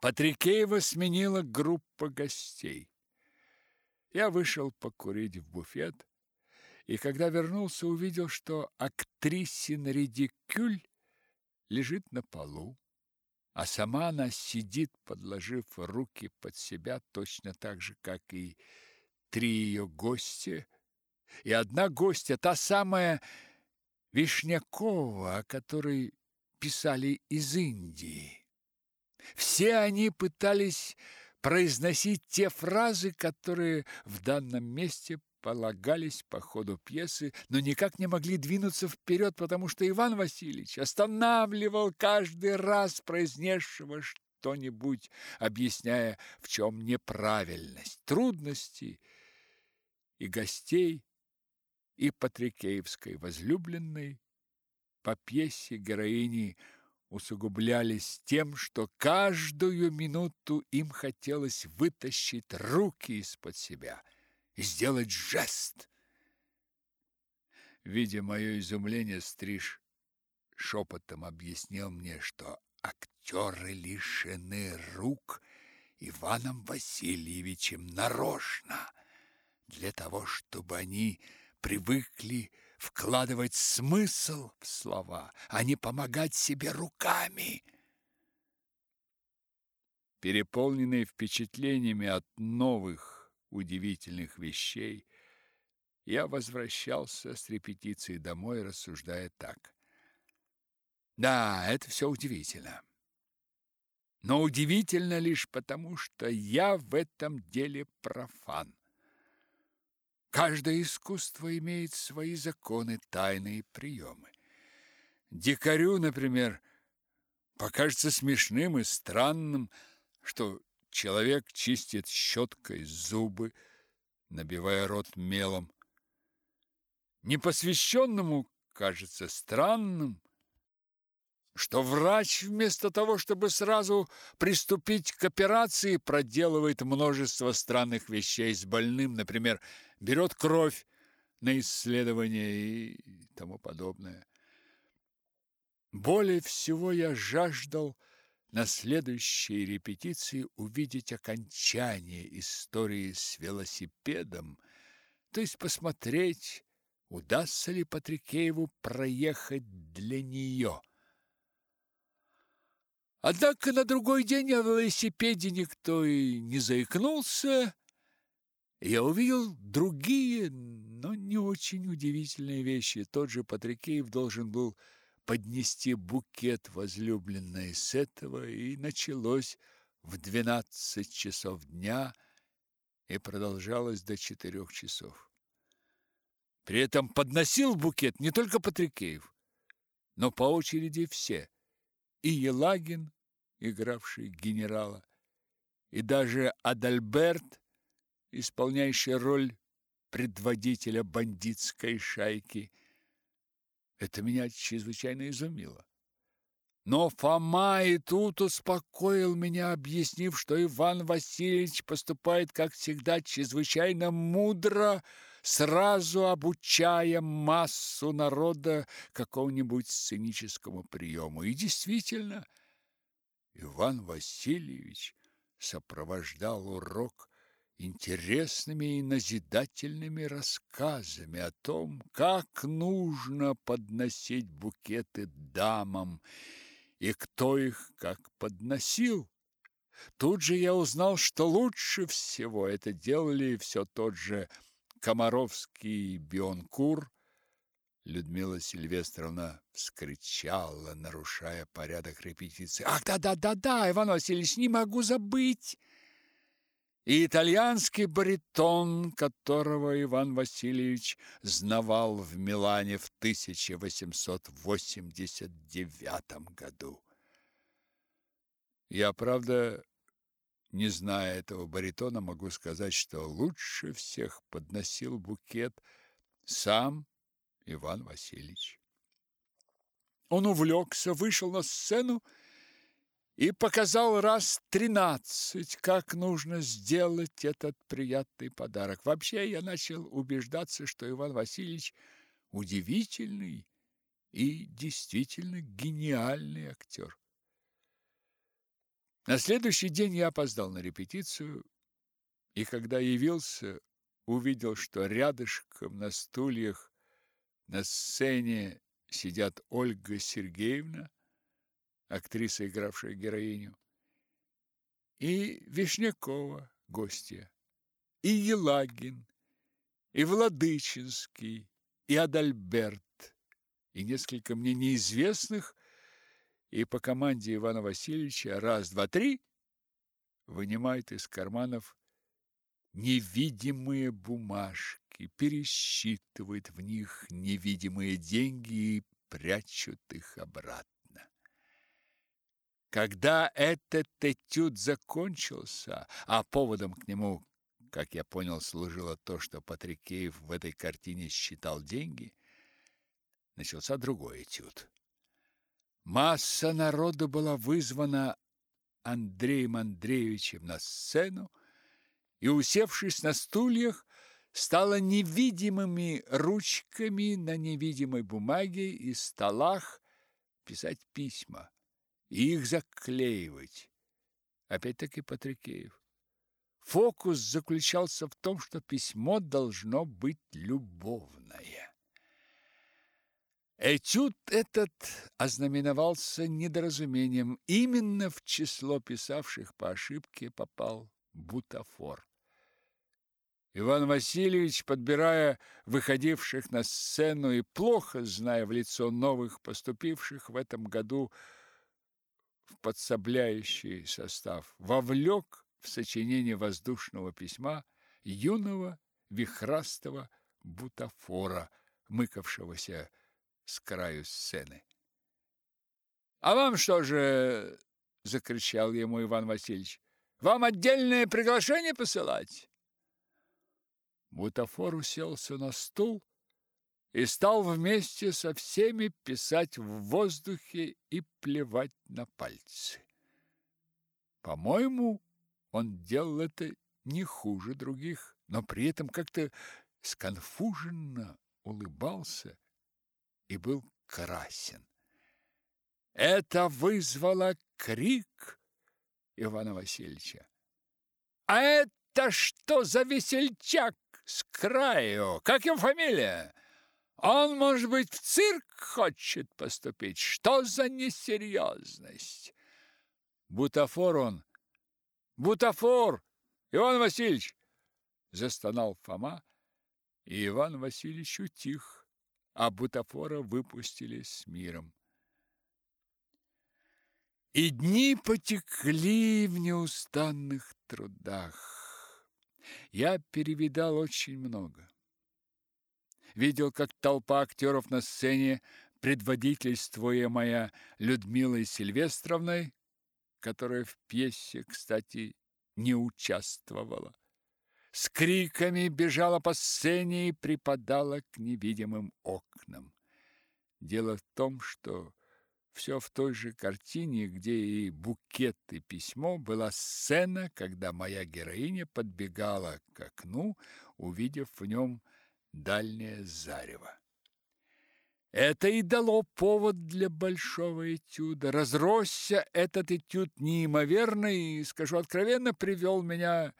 Патрикеева сменила группа гостей. Я вышел покурить в буфет, и когда вернулся, увидел, что актрисин редикюль лежит на полу, а сама она сидит, подложив руки под себя, точно так же, как и три ее гостя, и одна гостья, та самая Вишнякова, о которой писали из Индии. Все они пытались произносить те фразы, которые в данном месте полагались по ходу пьесы, но никак не могли двинуться вперед, потому что Иван Васильевич останавливал каждый раз произнесшего что-нибудь, объясняя, в чем неправильность, трудности и гостей, и Патрикеевской возлюбленной по пьесе героини усугублялись тем, что каждую минуту им хотелось вытащить руки из-под себя и сделать жест. Видя мое изумление, Стриж шепотом объяснил мне, что актеры лишены рук Иваном Васильевичем нарочно, для того, чтобы они привыкли вкладывать смысл в слова, а не помогать себе руками. Переполненный впечатлениями от новых удивительных вещей, я возвращался с репетиции домой, рассуждая так. Да, это все удивительно. Но удивительно лишь потому, что я в этом деле профан. Каждое искусство имеет свои законы, тайны и приемы. Дикарю, например, покажется смешным и странным, что человек чистит щеткой зубы, набивая рот мелом. Непосвященному кажется странным, что врач вместо того, чтобы сразу приступить к операции, проделывает множество странных вещей с больным, например, берет кровь на исследование и тому подобное. Более всего я жаждал на следующей репетиции увидеть окончание истории с велосипедом, то есть посмотреть, удастся ли Патрикееву проехать для нее. Однако на другой день о велосипеде никто и не заикнулся. Я увидел другие, но не очень удивительные вещи. Тот же Патрикеев должен был поднести букет возлюбленной с этого, и началось в двенадцать часов дня и продолжалось до четырех часов. При этом подносил букет не только Патрикеев, но по очереди все – и Елагин, игравший генерала, и даже Адальберт, исполняющий роль предводителя бандитской шайки. Это меня чрезвычайно изумило. Но Фома и тут успокоил меня, объяснив, что Иван Васильевич поступает, как всегда, чрезвычайно мудро, сразу обучая массу народа какому-нибудь сценическому приему. И действительно, Иван Васильевич сопровождал урок интересными и назидательными рассказами о том, как нужно подносить букеты дамам и кто их как подносил. Тут же я узнал, что лучше всего это делали все тот же Комаровский Бионкур. Людмила Сильвестровна вскричала, нарушая порядок репетиции. «Ах, да-да-да-да, Иван Васильевич, не могу забыть!» и итальянский баритон, которого Иван Васильевич знавал в Милане в 1889 году. Я, правда, не зная этого баритона, могу сказать, что лучше всех подносил букет сам Иван Васильевич. Он увлекся, вышел на сцену и показал раз тринадцать, как нужно сделать этот приятный подарок. Вообще я начал убеждаться, что Иван Васильевич удивительный и действительно гениальный актер. На следующий день я опоздал на репетицию, и когда явился, увидел, что рядышком на стульях на сцене сидят Ольга Сергеевна, актриса, игравшая героиню, и Вишнякова, гостья, и Елагин, и Владычинский, и Адальберт, и несколько мне неизвестных, и по команде Ивана Васильевича раз, два, три вынимает из карманов невидимые бумажки, пересчитывает в них невидимые деньги и прячут их обратно. Когда этот этюд закончился, а поводом к нему, как я понял, служило то, что Патрикеев в этой картине считал деньги, начался другой этюд. Масса народу была вызвана Андреем Андреевичем на сцену, и, усевшись на стульях, стала невидимыми ручками на невидимой бумаге и столах писать письма и их заклеивать. Опять-таки Патрикеев. Фокус заключался в том, что письмо должно быть любовное. Этюд этот ознаменовался недоразумением. Именно в число писавших по ошибке попал бутафор. Иван Васильевич, подбирая выходивших на сцену и плохо зная в лицо новых поступивших в этом году в подсобляющий состав, вовлек в сочинение воздушного письма юного вихрастого бутафора, мыкавшегося с краю сцены. «А вам что же?» — закричал ему Иван Васильевич. «Вам отдельное приглашение посылать?» Бутафор уселся на стул и стал вместе со всеми писать в воздухе и плевать на пальцы. По-моему, он делал это не хуже других, но при этом как-то сконфуженно улыбался и был красен. Это вызвало крик Ивана Васильевича. «А это что за весельчак с краю? Как его фамилия? Он, может быть, в цирк хочет поступить? Что за несерьезность?» «Бутафор он! Бутафор! Иван Васильевич!» Застонал Фома, и Иван Васильевич утих а бутафора выпустили с миром. И дни потекли в неустанных трудах. Я перевидал очень много. Видел, как толпа актеров на сцене, предводительствуя моя Людмилой Сильвестровной, которая в пьесе, кстати, не участвовала, с криками бежала по сцене и припадала к невидимым окнам. Дело в том, что все в той же картине, где и букет, и письмо, была сцена, когда моя героиня подбегала к окну, увидев в нем дальнее зарево. Это и дало повод для большого этюда. Разросся этот этюд неимоверно и, скажу откровенно, привел меня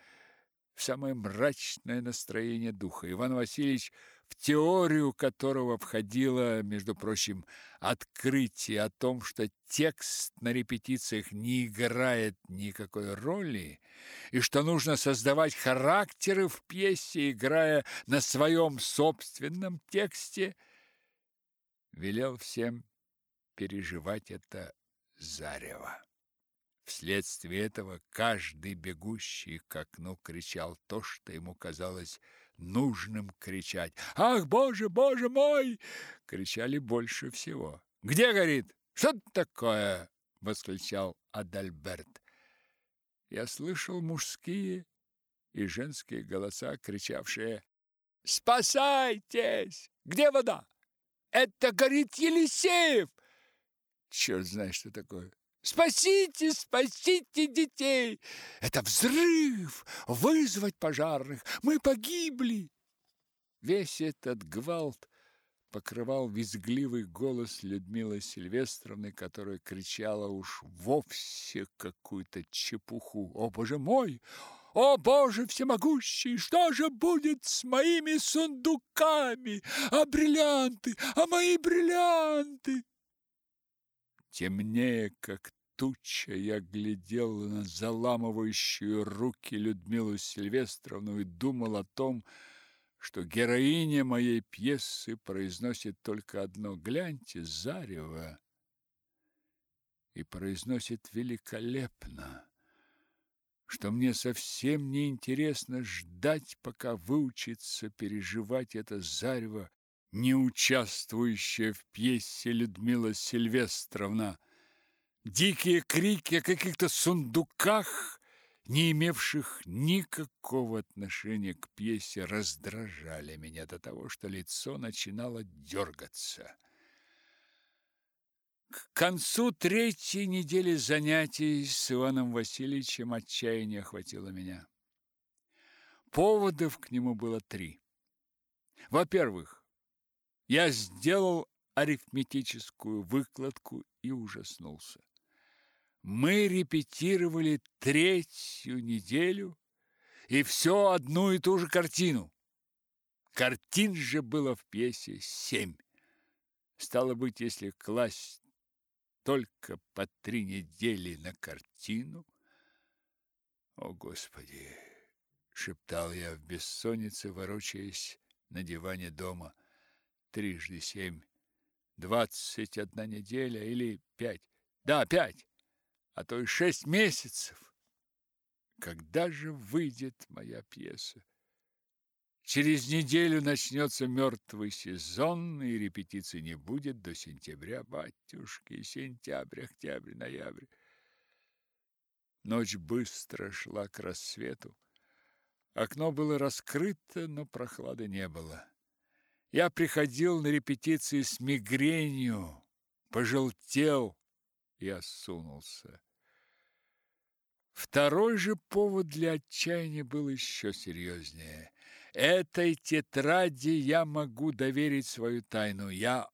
в самое мрачное настроение духа. Иван Васильевич, в теорию которого входило, между прочим, открытие о том, что текст на репетициях не играет никакой роли, и что нужно создавать характеры в пьесе, играя на своем собственном тексте, велел всем переживать это зарево. Вследствие этого каждый бегущий к окну кричал то, что ему казалось нужным кричать. «Ах, Боже, Боже мой!» кричали больше всего. «Где горит? Что такое?» — восклицал Адальберт. Я слышал мужские и женские голоса, кричавшие «Спасайтесь! Где вода? Это горит Елисеев!» Черт знает, что такое. Спасите, спасите детей! Это взрыв! Вызвать пожарных! Мы погибли!» Весь этот гвалт покрывал визгливый голос Людмилы Сильвестровны, которая кричала уж вовсе какую-то чепуху. «О, Боже мой! О, Боже всемогущий! Что же будет с моими сундуками? А бриллианты? А мои бриллианты?» Темнее, как туча, я глядел на заламывающую руки Людмилу Сильвестровну и думал о том, что героиня моей пьесы произносит только одно «Гляньте, зарево!» и произносит великолепно, что мне совсем не интересно ждать, пока выучится переживать это зарево, не участвующая в пьесе Людмила Сильвестровна. Дикие крики о каких-то сундуках не имевших никакого отношения к пьесе, раздражали меня до того, что лицо начинало дергаться. К концу третьей недели занятий с Иваном Васильевичем отчаяние охватило меня. Поводов к нему было три. Во-первых, я сделал арифметическую выкладку и ужаснулся. Мы репетировали третью неделю, и все одну и ту же картину. Картин же было в пьесе семь. Стало быть, если класть только по три недели на картину... О, Господи! Шептал я в бессоннице, ворочаясь на диване дома. Трижды семь. Двадцать одна неделя или пять? Да, пять а то и шесть месяцев. Когда же выйдет моя пьеса? Через неделю начнется мертвый сезон, и репетиций не будет до сентября, батюшки, сентябрь, октябрь, ноябрь. Ночь быстро шла к рассвету. Окно было раскрыто, но прохлады не было. Я приходил на репетиции с мигренью, пожелтел, и осунулся. Второй же повод для отчаяния был еще серьезнее. Этой тетради я могу доверить свою тайну. Я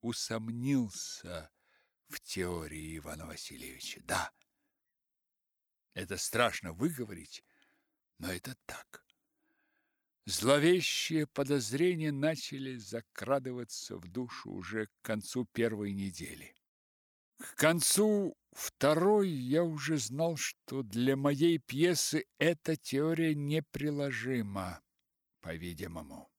усомнился в теории Ивана Васильевича. Да, это страшно выговорить, но это так. Зловещие подозрения начали закрадываться в душу уже к концу первой недели. К концу второй я уже знал, что для моей пьесы эта теория неприложима, по-видимому.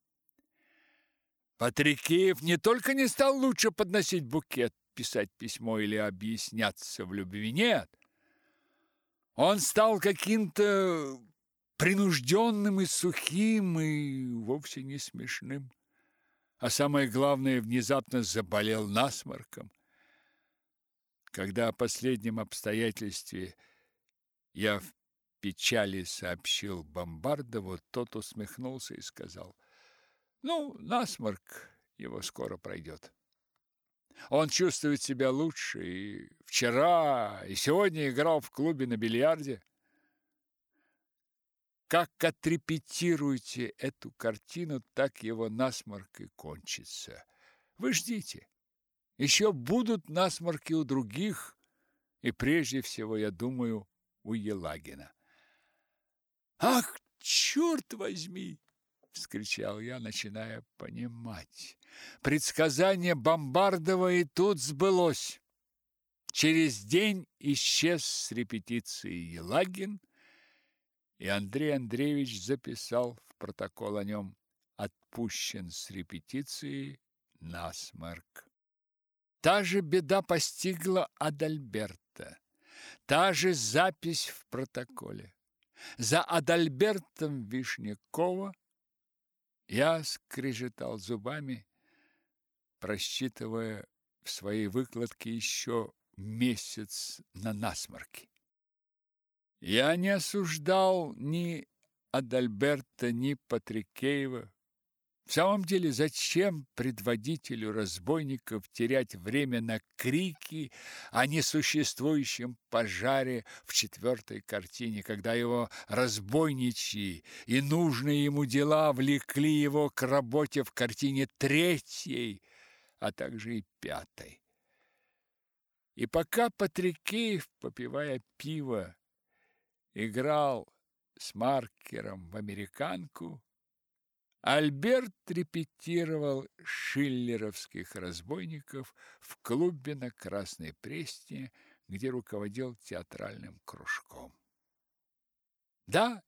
Патрикеев не только не стал лучше подносить букет, писать письмо или объясняться в любви, нет. Он стал каким-то принужденным и сухим, и вовсе не смешным. А самое главное, внезапно заболел насморком. Когда о последнем обстоятельстве я в печали сообщил Бомбардову, тот усмехнулся и сказал, «Ну, насморк его скоро пройдет. Он чувствует себя лучше, и вчера, и сегодня играл в клубе на бильярде. Как отрепетируете эту картину, так его насморк и кончится. Вы ждите. Еще будут насморки у других, и прежде всего, я думаю, у Елагина. Ах, черт возьми! вскричал я, начиная понимать. Предсказание Бомбардова и тут сбылось. Через день исчез с репетиции Елагин, и Андрей Андреевич записал в протокол о нем «Отпущен с репетиции насморк». Та же беда постигла Адальберта. Та же запись в протоколе. За Адальбертом Вишнякова я скрежетал зубами, просчитывая в своей выкладке еще месяц на насморки. Я не осуждал ни Адальберта, ни Патрикеева. В самом деле, зачем предводителю разбойников терять время на крики о несуществующем пожаре в четвертой картине, когда его разбойничьи и нужные ему дела влекли его к работе в картине третьей, а также и пятой? И пока Патрикеев, попивая пиво, играл с маркером в американку, Альберт репетировал шиллеровских разбойников в клубе на Красной Пресне, где руководил театральным кружком. Да,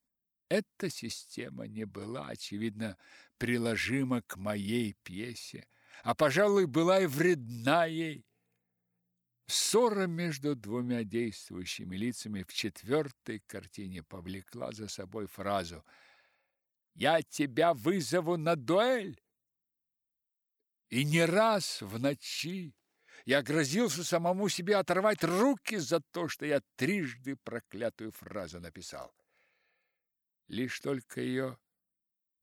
эта система не была, очевидно, приложима к моей пьесе, а, пожалуй, была и вредна ей. Ссора между двумя действующими лицами в четвертой картине повлекла за собой фразу – я тебя вызову на дуэль. И не раз в ночи я грозился самому себе оторвать руки за то, что я трижды проклятую фразу написал. Лишь только ее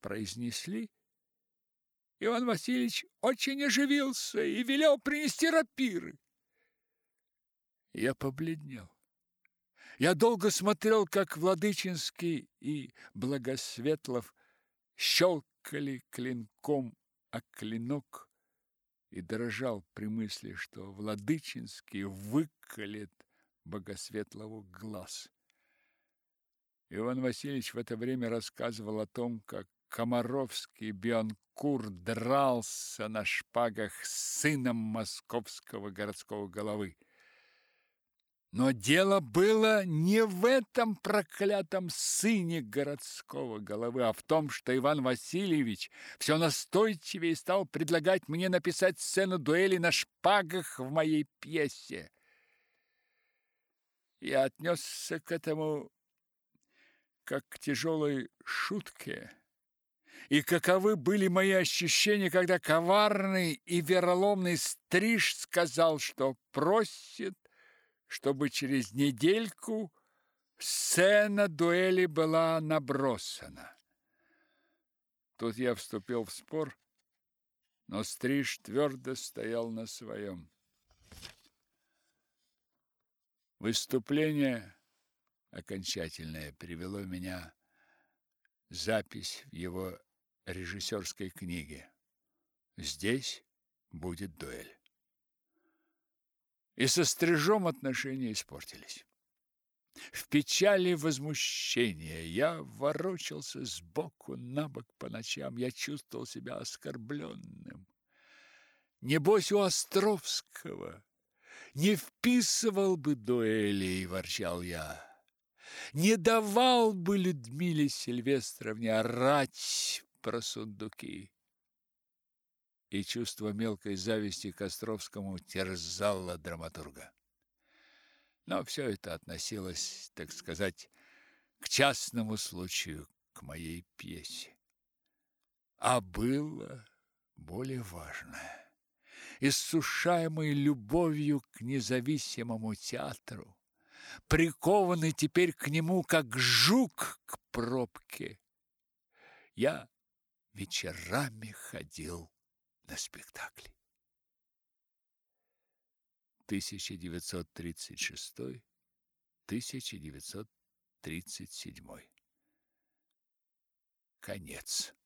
произнесли, Иван Васильевич очень оживился и велел принести рапиры. Я побледнел. Я долго смотрел, как Владычинский и Благосветлов щелкали клинком о клинок и дрожал при мысли, что Владычинский выколет Богосветлову глаз. Иван Васильевич в это время рассказывал о том, как Комаровский Бионкур дрался на шпагах с сыном московского городского головы. Но дело было не в этом проклятом сыне городского головы, а в том, что Иван Васильевич все настойчивее стал предлагать мне написать сцену дуэли на шпагах в моей пьесе. Я отнесся к этому как к тяжелой шутке. И каковы были мои ощущения, когда коварный и вероломный стриж сказал, что просит чтобы через недельку сцена дуэли была набросана. Тут я вступил в спор, но Стриж твердо стоял на своем. Выступление окончательное привело меня запись в его режиссерской книге. Здесь будет дуэль и со стрижом отношения испортились. В печали возмущения я ворочался сбоку на бок по ночам. Я чувствовал себя оскорбленным. Небось, у Островского не вписывал бы дуэли, ворчал я. Не давал бы Людмиле Сильвестровне орать про сундуки и чувство мелкой зависти к Островскому терзало драматурга. Но все это относилось, так сказать, к частному случаю, к моей пьесе. А было более важное. Иссушаемый любовью к независимому театру, прикованный теперь к нему, как жук к пробке, я вечерами ходил на спектакле. 1936-1937. Конец.